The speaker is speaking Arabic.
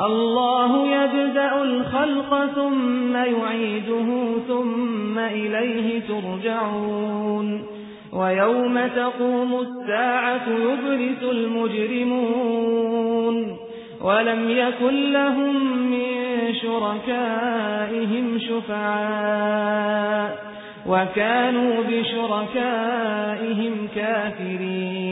الله يبدأ الخلق ثم يعيده ثم إليه ترجعون. ويوم تقوم الساعة يبرس المجرمون. ولم يكن لهم من شركائهم شفعاء. وكانوا بشركائهم كافرين.